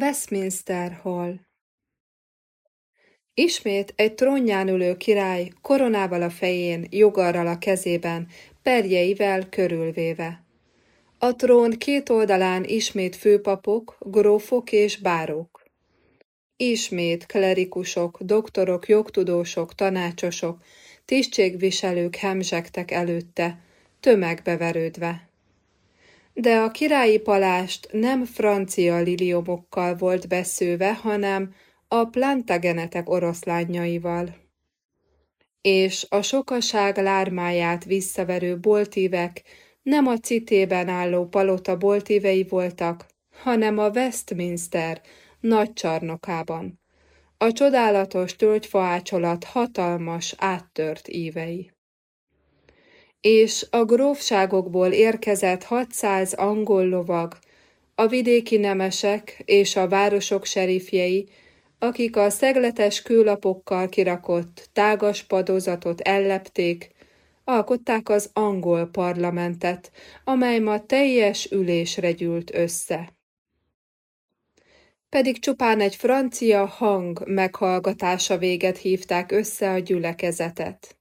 Westminster Hall Ismét egy trónján ülő király, koronával a fején, jogarral a kezében, perjeivel körülvéve. A trón két oldalán ismét főpapok, grófok és bárók. Ismét klerikusok, doktorok, jogtudósok, tanácsosok, tisztségviselők hemzsegtek előtte, tömegbe verődve. De a királyi palást nem francia liliomokkal volt beszőve, hanem a plantagenetek oroszlányaival. És a sokaság lármáját visszaverő boltívek nem a citében álló palota boltívei voltak, hanem a Westminster nagy. A csodálatos tölgyfaácsolat hatalmas, áttört ívei. És a grófságokból érkezett 600 angol lovag, a vidéki nemesek és a városok serifjei, akik a szegletes kőlapokkal kirakott tágas padozatot ellepték, alkották az angol parlamentet, amely ma teljes ülésre gyűlt össze. Pedig csupán egy francia hang meghallgatása véget hívták össze a gyülekezetet.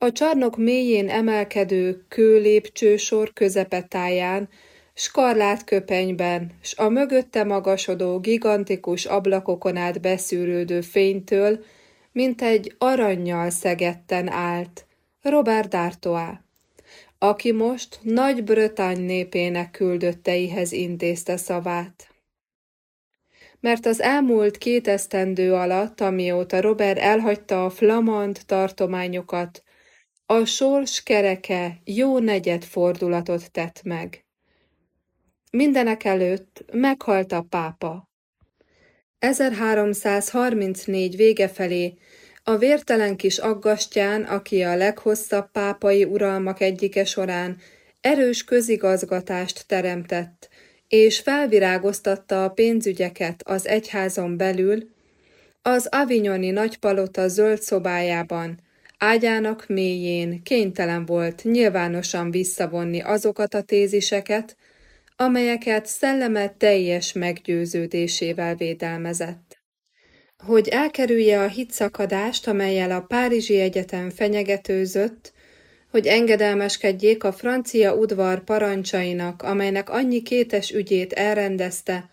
A csarnok mélyén emelkedő kő lépcsősor közepetáján skarlát köpenyben, s a mögötte magasodó gigantikus ablakokon át beszűrődő fénytől, mint egy aranyjal szegetten állt, Robert d'Artois, aki most nagy Brötány népének küldötteihez intézte szavát. Mert az elmúlt két esztendő alatt, amióta Robert elhagyta a flamand tartományokat, a sors kereke jó negyed fordulatot tett meg. Mindenek előtt meghalt a pápa. 1334 vége felé a vértelen kis aggastyán, aki a leghosszabb pápai uralmak egyike során erős közigazgatást teremtett, és felvirágoztatta a pénzügyeket az egyházon belül, az avignoni nagypalota zöld szobájában, ágyának mélyén kénytelen volt nyilvánosan visszavonni azokat a téziseket, amelyeket szelleme teljes meggyőződésével védelmezett. Hogy elkerülje a hitszakadást, amelyel a Párizsi Egyetem fenyegetőzött, hogy engedelmeskedjék a francia udvar parancsainak, amelynek annyi kétes ügyét elrendezte,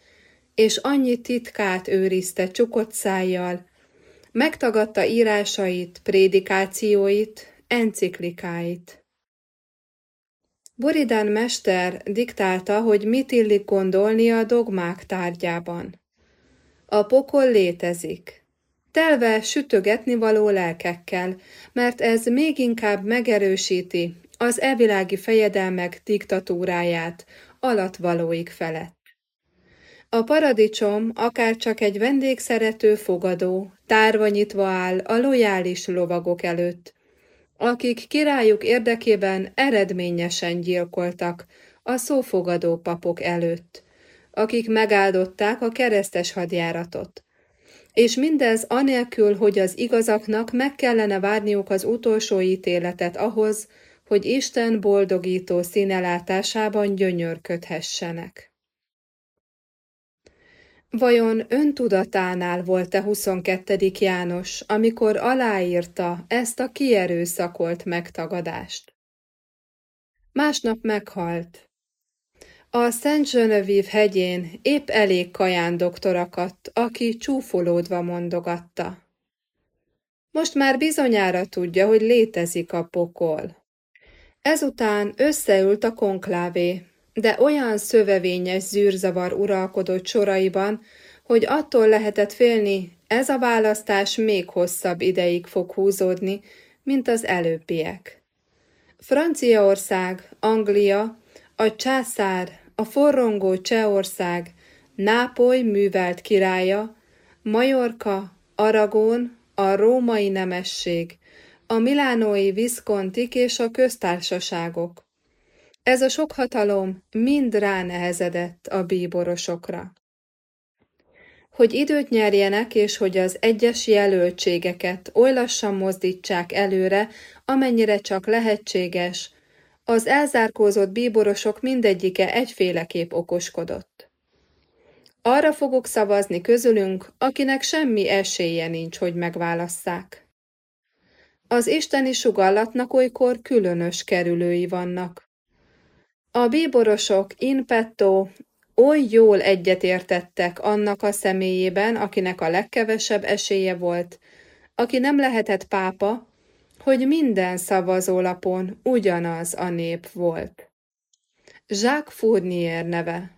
és annyi titkát őrizte csukott szájjal, megtagadta írásait, prédikációit, enciklikáit. Buridán mester diktálta, hogy mit illik gondolni a dogmák tárgyában. A pokol létezik, telve sütögetni való lelkekkel, mert ez még inkább megerősíti az evilági fejedelmek diktatúráját alatvalóik felett. A paradicsom akár csak egy vendégszerető fogadó, tárva nyitva áll a lojális lovagok előtt, akik királyuk érdekében eredményesen gyilkoltak a szófogadó papok előtt, akik megáldották a keresztes hadjáratot. És mindez anélkül, hogy az igazaknak meg kellene várniuk az utolsó ítéletet ahhoz, hogy Isten boldogító színelátásában gyönyörködhessenek. Vajon öntudatánál volt-e 22. János, amikor aláírta ezt a kierőszakolt megtagadást? Másnap meghalt. A Szent Genevieve hegyén épp elég kaján doktorakat, aki csúfolódva mondogatta. Most már bizonyára tudja, hogy létezik a pokol. Ezután összeült a konklávé, de olyan szövevényes zűrzavar uralkodott soraiban, hogy attól lehetett félni, ez a választás még hosszabb ideig fog húzódni, mint az előbbiek. Franciaország, Anglia, a császár, a forrongó Csehország, Nápoly művelt királya, Majorka, Aragón, a római nemesség, a milánói viszkontik és a köztársaságok, ez a sok hatalom mind ránehezedett a bíborosokra. Hogy időt nyerjenek, és hogy az egyes jelöltségeket oly lassan mozdítsák előre, amennyire csak lehetséges, az elzárkózott bíborosok mindegyike egyféleképp okoskodott. Arra fogok szavazni közülünk, akinek semmi esélye nincs, hogy megválasszák. Az isteni sugallatnak olykor különös kerülői vannak. A bíborosok in petto oly jól egyetértettek annak a személyében, akinek a legkevesebb esélye volt, aki nem lehetett pápa, hogy minden szavazólapon ugyanaz a nép volt. Jacques Fournier neve,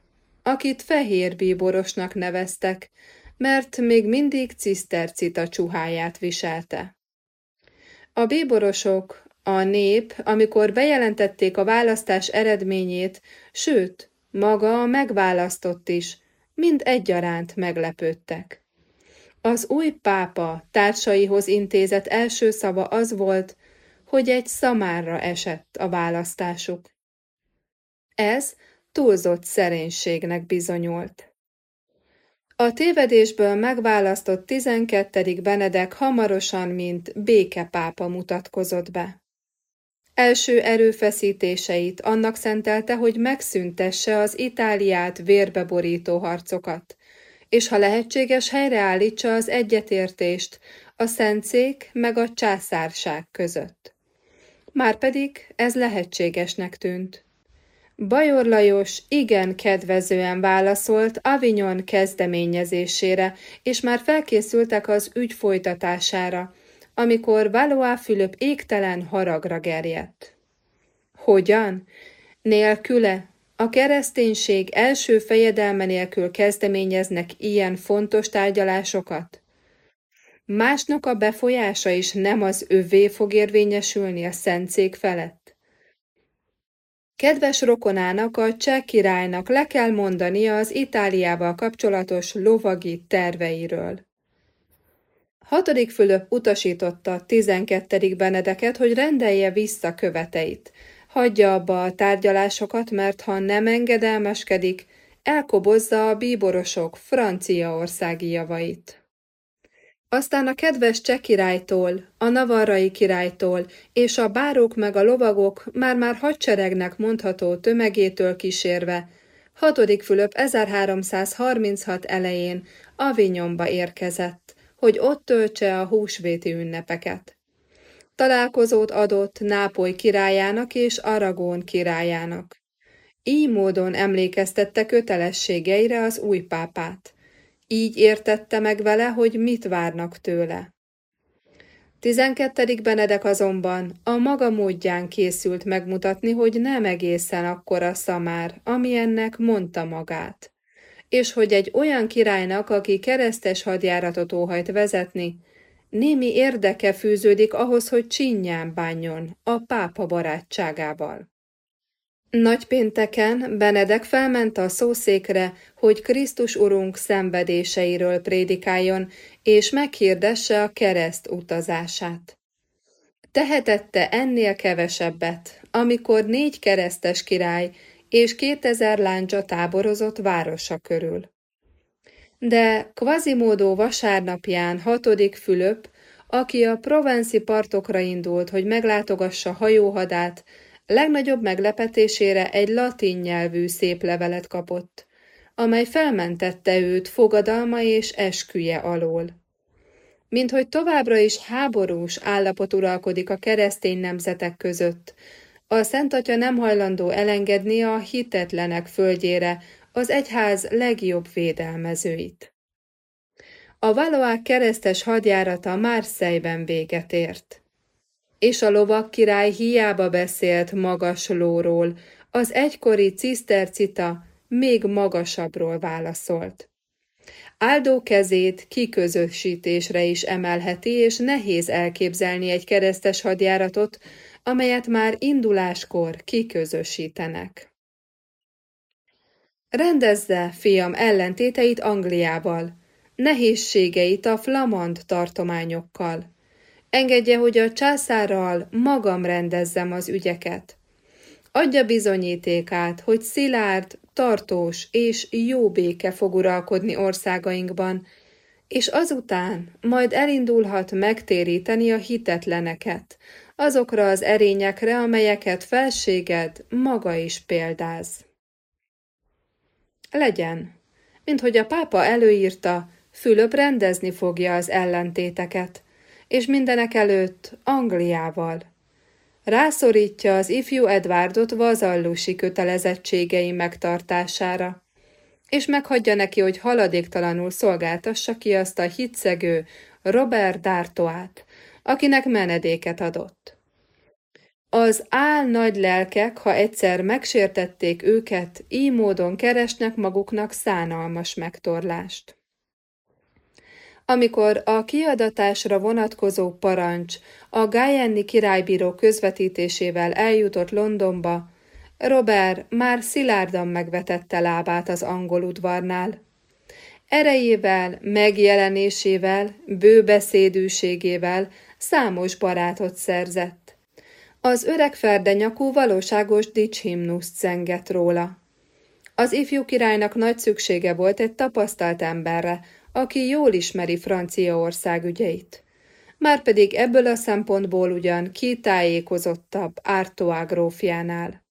akit fehér bíborosnak neveztek, mert még mindig cisztercita csuháját viselte. A bíborosok, a nép, amikor bejelentették a választás eredményét, sőt, maga a megválasztott is, mind egyaránt meglepődtek. Az új pápa társaihoz intézett első szava az volt, hogy egy szamárra esett a választásuk. Ez túlzott szerénységnek bizonyult. A tévedésből megválasztott 12. Benedek hamarosan, mint békepápa mutatkozott be. Első erőfeszítéseit annak szentelte, hogy megszüntesse az Itáliát vérbeborító harcokat, és ha lehetséges, helyreállítsa az egyetértést a szentszék meg a császárság között. Márpedig ez lehetségesnek tűnt. Bajor Lajos igen kedvezően válaszolt Avignon kezdeményezésére, és már felkészültek az ügy folytatására, amikor Valois Fülöp égtelen haragra gerjedt. Hogyan? Nélküle, a kereszténység első fejedelme nélkül kezdeményeznek ilyen fontos tárgyalásokat? Másnak a befolyása is nem az övé fog érvényesülni a szentszék felett. Kedves rokonának, a cseh királynak le kell mondania az Itáliával kapcsolatos lovagi terveiről. Hatodik Fülöp utasította tizenkettedik Benedeket, hogy rendelje vissza követeit. Hagyja abba a tárgyalásokat, mert ha nem engedelmeskedik, elkobozza a bíborosok franciaországi javait. Aztán a kedves cseh királytól, a navarrai királytól és a bárók meg a lovagok már-már hadseregnek mondható tömegétől kísérve, hatodik Fülöp 1336 elején Avignonba érkezett, hogy ott töltse a húsvéti ünnepeket. Találkozót adott Nápoly királyának és Aragón királyának. Így módon emlékeztette kötelességeire az új pápát. Így értette meg vele, hogy mit várnak tőle. 12. Benedek azonban a maga módján készült megmutatni, hogy nem egészen akkora szamár, ami ennek mondta magát és hogy egy olyan királynak, aki keresztes hadjáratot óhajt vezetni, némi érdeke fűződik ahhoz, hogy csinyán bánjon a pápa barátságával. Nagypénteken Benedek felment a szószékre, hogy Krisztus Urunk szenvedéseiről prédikáljon, és meghirdesse a kereszt utazását. Tehetette ennél kevesebbet, amikor négy keresztes király és kétezer láncsa táborozott városa körül. De Quasimodo vasárnapján hatodik Fülöp, aki a provenci partokra indult, hogy meglátogassa hajóhadát, legnagyobb meglepetésére egy latin nyelvű szép levelet kapott, amely felmentette őt fogadalma és esküje alól. Mint hogy továbbra is háborús állapot uralkodik a keresztény nemzetek között, a Szent Atya nem hajlandó elengedni a hitetlenek földjére az egyház legjobb védelmezőit. A Valoák keresztes hadjárata Márszejben véget ért. És a lovak király hiába beszélt magas lóról, az egykori cisztercita még magasabbról válaszolt. Áldó kezét kiközösítésre is emelheti, és nehéz elképzelni egy keresztes hadjáratot, amelyet már induláskor kiközösítenek. Rendezze, fiam, ellentéteit Angliával, nehézségeit a flamand tartományokkal. Engedje, hogy a császárral magam rendezzem az ügyeket. Adja bizonyítékát, hogy szilárd, tartós és jó béke fog uralkodni országainkban, és azután majd elindulhat megtéríteni a hitetleneket, azokra az erényekre, amelyeket felséged maga is példáz. Legyen, mint hogy a pápa előírta, Fülöp rendezni fogja az ellentéteket, és mindenek előtt Angliával. Rászorítja az ifjú Edvárdot vazallusi kötelezettségei megtartására, és meghagyja neki, hogy haladéktalanul szolgáltassa ki azt a hitszegő Robert D'Artoát, akinek menedéket adott. Az áll nagy lelkek, ha egyszer megsértették őket, így módon keresnek maguknak szánalmas megtorlást. Amikor a kiadatásra vonatkozó parancs a Gájenni királybíró közvetítésével eljutott Londonba, Robert már szilárdan megvetette lábát az angol udvarnál. Erejével, megjelenésével, bőbeszédűségével számos barátot szerzett. Az öreg ferdenyakú valóságos dicshimnuszt zengett róla. Az ifjú királynak nagy szüksége volt egy tapasztalt emberre, aki jól ismeri Franciaország ügyeit. Márpedig ebből a szempontból ugyan kitájékozottabb Ártoá grófjánál.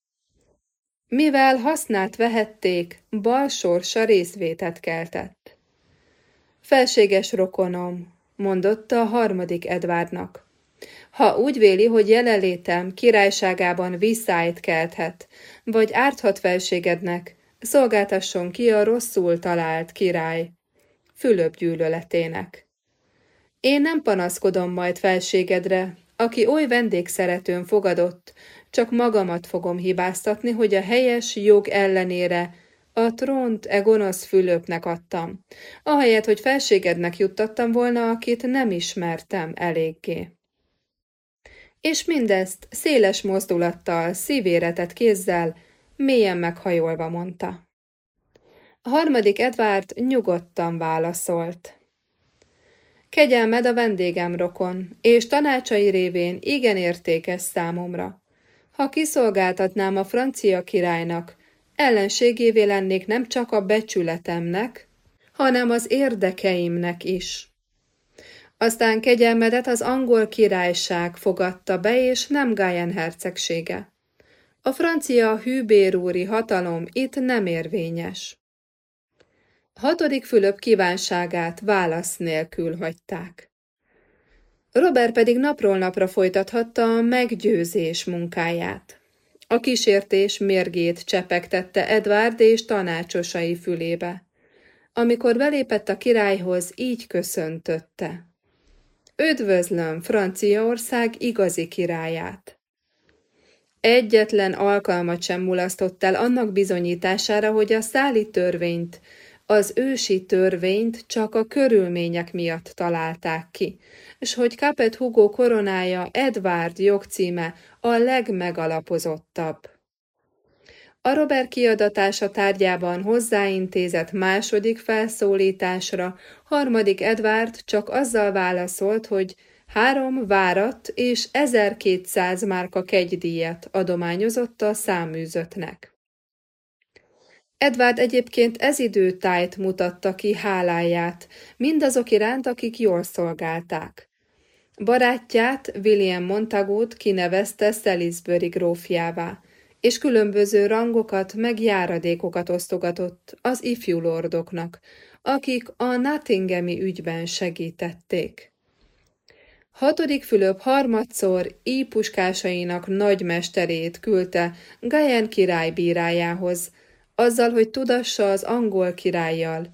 Mivel hasznát vehették, bal sorsa részvétet keltett. Felséges rokonom, mondotta a harmadik Edvárnak. Ha úgy véli, hogy jelenlétem királyságában visszájt kelthet, vagy árthat felségednek, szolgáltasson ki a rosszul talált király, Fülöp gyűlöletének. Én nem panaszkodom majd felségedre, aki oly vendégszeretőn fogadott, csak magamat fogom hibáztatni, hogy a helyes jog ellenére a trónt e gonosz Fülöpnek adtam, ahelyett, hogy felségednek juttattam volna, akit nem ismertem eléggé. És mindezt széles mozdulattal, szívéretett kézzel, mélyen meghajolva mondta. A harmadik Edward nyugodtan válaszolt. Kegyelmed a vendégem rokon, és tanácsai révén igen értékes számomra. Ha kiszolgáltatnám a francia királynak, ellenségévé lennék nem csak a becsületemnek, hanem az érdekeimnek is. Aztán kegyelmedet az angol királyság fogadta be, és nem Gájen hercegsége. A francia hűbérúri hatalom itt nem érvényes. Hatodik Fülöp kívánságát válasz nélkül hagyták. Robert pedig napról napra folytathatta a meggyőzés munkáját. A kísértés mérgét csepegtette Edward és tanácsosai fülébe. Amikor belépett a királyhoz, így köszöntötte. Üdvözlöm Franciaország igazi királyát. Egyetlen alkalmat sem mulasztott el annak bizonyítására, hogy a száli törvényt az ősi törvényt csak a körülmények miatt találták ki, és hogy Capet Hugo koronája Edward jogcíme a legmegalapozottabb. A Robert kiadatása tárgyában hozzáintézett második felszólításra harmadik Edward csak azzal válaszolt, hogy három várat és 1200 márka kegydíjat adományozott a száműzöttnek. Edward egyébként ez időtájt mutatta ki háláját, mindazok iránt, akik jól szolgálták. Barátját, William Montagut kinevezte Salisbury grófjává, és különböző rangokat meg járadékokat osztogatott az ifjú lordoknak, akik a Nottinghami ügyben segítették. Hatodik Fülöp harmadszor ípuskásainak nagymesterét küldte Gajen király bírájához, azzal, hogy tudassa az angol királlyal.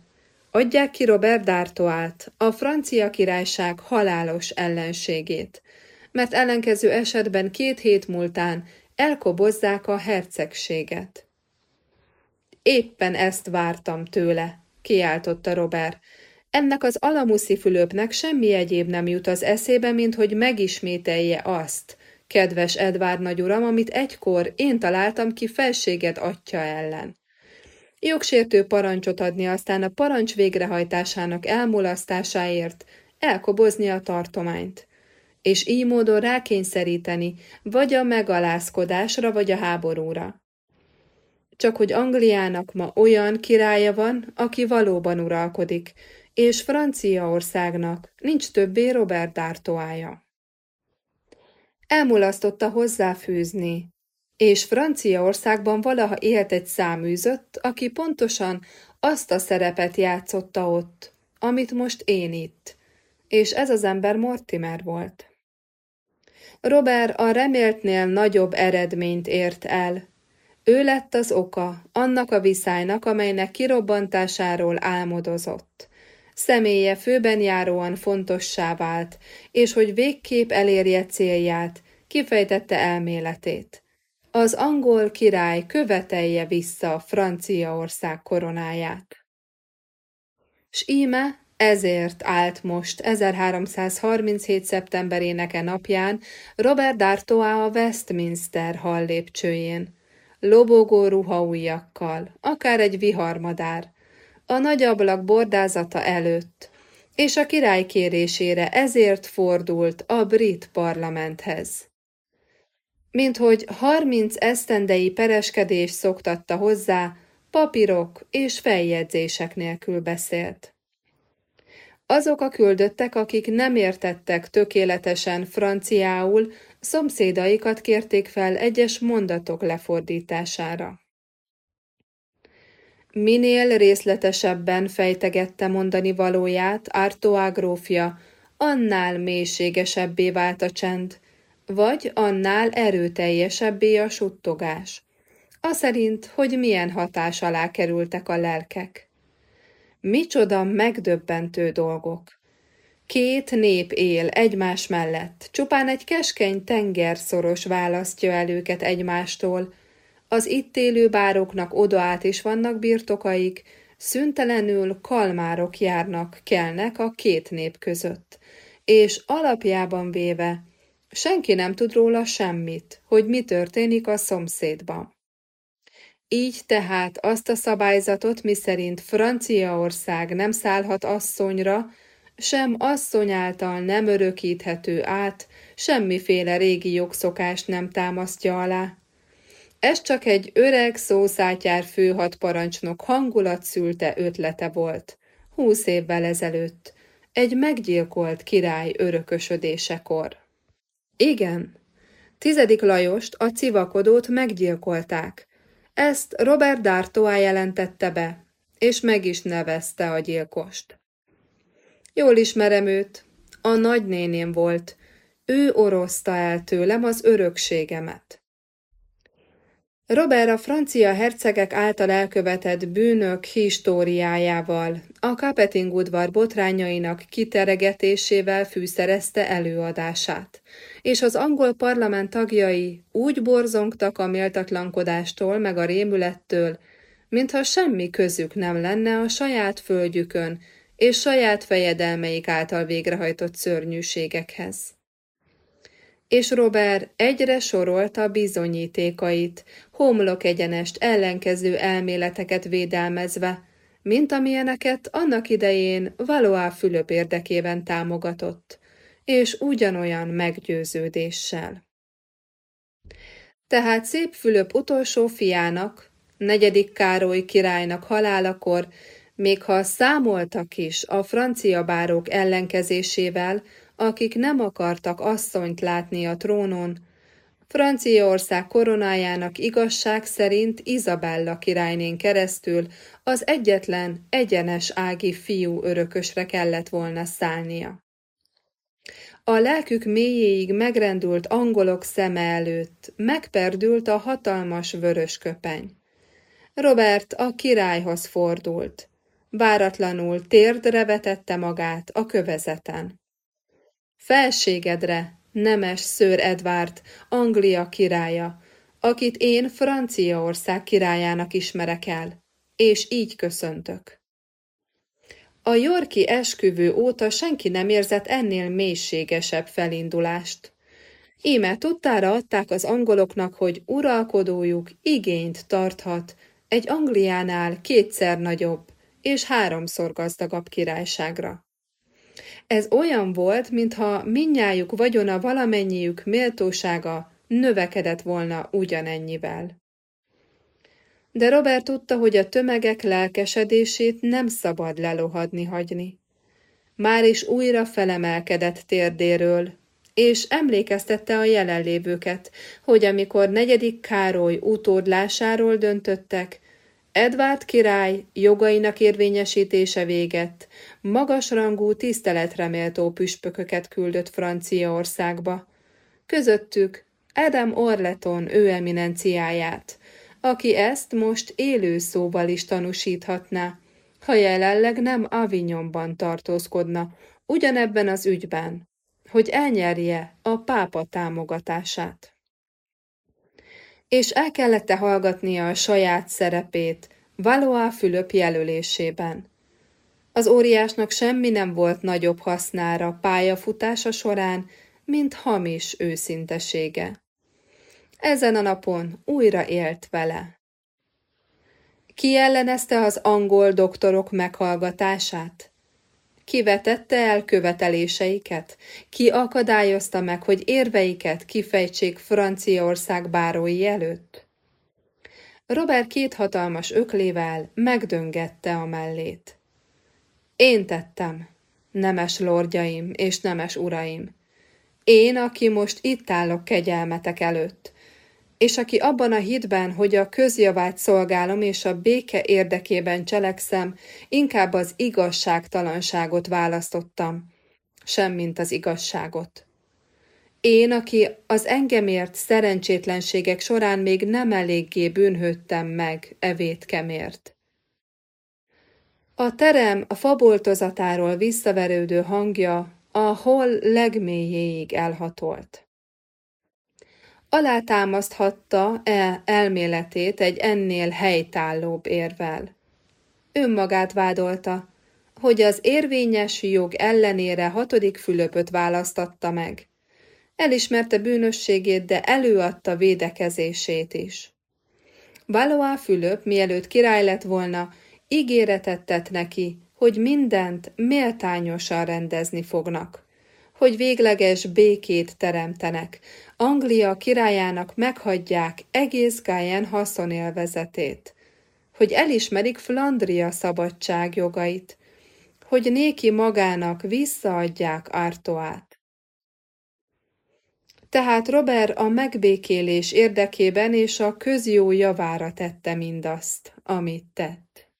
Adják ki Robert D'Artoát, a francia királyság halálos ellenségét, mert ellenkező esetben két hét múltán elkobozzák a hercegséget. Éppen ezt vártam tőle, kiáltotta Robert. Ennek az alamuszi Fülöpnek semmi egyéb nem jut az eszébe, mint hogy megismételje azt, kedves Edvár nagyuram, amit egykor én találtam ki felséged atya ellen jogsértő parancsot adni, aztán a parancs végrehajtásának elmulasztásáért elkobozni a tartományt, és így módon rákényszeríteni vagy a megalázkodásra, vagy a háborúra. Csak hogy Angliának ma olyan királya van, aki valóban uralkodik, és Franciaországnak nincs többé Robert D'Artoája. Elmulasztotta hozzáfűzni, és Franciaországban valaha élt egy száműzött, aki pontosan azt a szerepet játszotta ott, amit most én itt, és ez az ember Mortimer volt. Robert a reméltnél nagyobb eredményt ért el. Ő lett az oka annak a viszálynak, amelynek kirobbantásáról álmodozott. Személye főben járóan fontossá vált, és hogy végképp elérje célját, kifejtette elméletét. Az angol király követelje vissza Franciaország koronáját. S íme ezért állt most 1337. szeptemberének e napján Robert D'Artois a Westminster hall lépcsőjén, lobogó ruhaujjakkal, akár egy viharmadár, a nagy ablak bordázata előtt, és a király kérésére ezért fordult a brit parlamenthez. Mint hogy harminc esztendei pereskedés szoktatta hozzá, papírok és feljegyzések nélkül beszélt. Azok a küldöttek, akik nem értettek tökéletesen franciául, szomszédaikat kérték fel egyes mondatok lefordítására. Minél részletesebben fejtegette mondani valóját Artois grófja, annál mélységesebbé vált a csend, vagy annál erőteljesebbé a suttogás. A szerint, hogy milyen hatás alá kerültek a lelkek. Micsoda megdöbbentő dolgok! Két nép él egymás mellett, csupán egy keskeny tengerszoros választja el őket egymástól, az itt élő bároknak odaát is vannak birtokaik, szüntelenül kalmárok járnak, kelnek a két nép között, és alapjában véve senki nem tud róla semmit, hogy mi történik a szomszédban. Így tehát azt a szabályzatot, miszerint Franciaország nem szállhat asszonyra, sem asszony által nem örökíthető át, semmiféle régi jogszokást nem támasztja alá. Ez csak egy öreg szószátyár főhadparancsnok hangulat szülte ötlete volt, húsz évvel ezelőtt, egy meggyilkolt király örökösödésekor. Igen, tizedik Lajost, a civakodót meggyilkolták. Ezt Robert D'Artois jelentette be, és meg is nevezte a gyilkost. Jól ismerem őt, a nagynéném volt, ő orozta el tőlem az örökségemet. Robert a francia hercegek által elkövetett bűnök históriájával, a Capeting udvar botrányainak kiteregetésével fűszerezte előadását, és az angol parlament tagjai úgy borzongtak a méltatlankodástól meg a rémülettől, mintha semmi közük nem lenne a saját földjükön és saját fejedelmeik által végrehajtott szörnyűségekhez és Robert egyre sorolta bizonyítékait, homlok egyenest ellenkező elméleteket védelmezve, mint amilyeneket annak idején Valois Fülöp érdekében támogatott, és ugyanolyan meggyőződéssel. Tehát szép Fülöp utolsó fiának, negyedik Károly királynak halálakor, még ha számoltak is a francia bárók ellenkezésével, akik nem akartak asszonyt látni a trónon, Franciaország koronájának igazság szerint Izabella királynén keresztül az egyetlen egyenes ági fiú örökösre kellett volna szállnia. A lelkük mélyéig megrendült angolok szeme előtt megperdült a hatalmas vörös köpeny. Robert a királyhoz fordult. Váratlanul térdre vetette magát a kövezeten. Felségedre, nemes Sir Edward, Anglia királya, akit én Franciaország királyának ismerek el, és így köszöntök. A Yorki esküvő óta senki nem érzett ennél mélységesebb felindulást. Íme tudtára adták az angoloknak, hogy uralkodójuk igényt tarthat egy Angliánál kétszer nagyobb és háromszor gazdagabb királyságra. Ez olyan volt, mintha minnyájuk vagyona valamennyiük méltósága növekedett volna ugyanennyivel. De Robert tudta, hogy a tömegek lelkesedését nem szabad lelohadni hagyni. Már is újra felemelkedett térdéről, és emlékeztette a jelenlévőket, hogy amikor negyedik Károly utódlásáról döntöttek, Edvárd király jogainak érvényesítése véget, magasrangú, tiszteletreméltó püspököket küldött Franciaországba. Közöttük Adam Orleton ő eminenciáját, aki ezt most élő szóval is tanúsíthatná, ha jelenleg nem Avignonban tartózkodna, ugyanebben az ügyben, hogy elnyerje a pápa támogatását. És el kellette hallgatnia a saját szerepét Valois Fülöp jelölésében. Az óriásnak semmi nem volt nagyobb hasznára pályafutása során, mint hamis őszintesége. Ezen a napon újra élt vele. Ki ellenezte az angol doktorok meghallgatását? Ki vetette el követeléseiket? Ki akadályozta meg, hogy érveiket kifejtsék Franciaország bárói előtt? Robert két hatalmas öklével megdöngette a mellét. Én tettem, nemes lordjaim és nemes uraim. Én, aki most itt állok kegyelmetek előtt, és aki abban a hitben, hogy a közjavát szolgálom és a béke érdekében cselekszem, inkább az igazságtalanságot választottam, semmint az igazságot. Én, aki az engemért szerencsétlenségek során még nem eléggé bűnhődtem meg evétkemért. A terem a faboltozatáról visszaverődő hangja a hol legmélyéig elhatolt alátámaszthatta-e elméletét egy ennél helytállóbb érvel. Önmagát vádolta, hogy az érvényes jog ellenére hatodik Fülöpöt választatta meg. Elismerte bűnösségét, de előadta védekezését is. Valois Fülöp, mielőtt király lett volna, ígéretet tett neki, hogy mindent méltányosan rendezni fognak hogy végleges békét teremtenek. Anglia királyának meghagyják egész Gájen haszonélvezetét, hogy elismerik Flandria szabadság jogait, hogy néki magának visszaadják Ártoát. Tehát Robert a megbékélés érdekében és a közjó javára tette mindazt, amit tett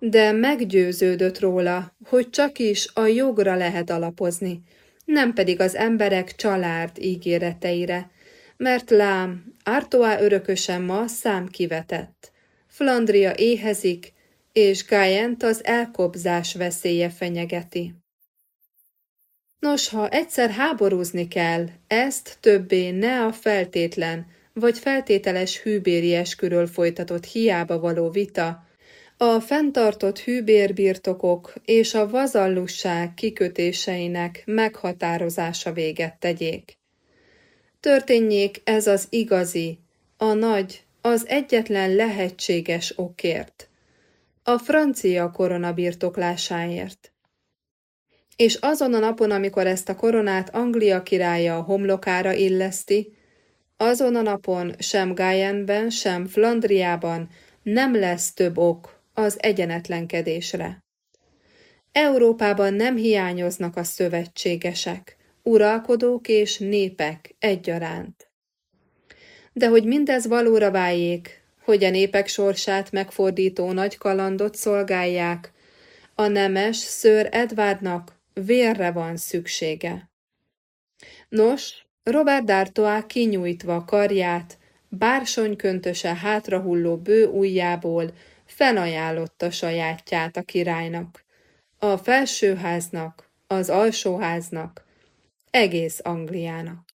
de meggyőződött róla, hogy csak is a jogra lehet alapozni, nem pedig az emberek család ígéreteire, mert lám, Artois örökösen ma szám kivetett. Flandria éhezik, és Gájent az elkobzás veszélye fenyegeti. Nos, ha egyszer háborúzni kell, ezt többé ne a feltétlen vagy feltételes hűbéri esküről folytatott hiába való vita, a fenntartott hűbérbirtokok és a vazallusság kikötéseinek meghatározása véget tegyék. Történjék ez az igazi, a nagy, az egyetlen lehetséges okért, a francia korona birtoklásáért. És azon a napon, amikor ezt a koronát Anglia királya a homlokára illeszti, azon a napon sem Gájenben, sem Flandriában nem lesz több ok, az egyenetlenkedésre. Európában nem hiányoznak a szövetségesek, uralkodók és népek egyaránt. De hogy mindez valóra váljék, hogy a népek sorsát megfordító nagy kalandot szolgálják, a nemes ször Edvardnak vérre van szüksége. Nos, Robert D'Artois kinyújtva karját, bársonyköntöse hátrahulló bő ujjából felajánlotta sajátját a királynak, a felsőháznak, az alsóháznak, egész Angliának.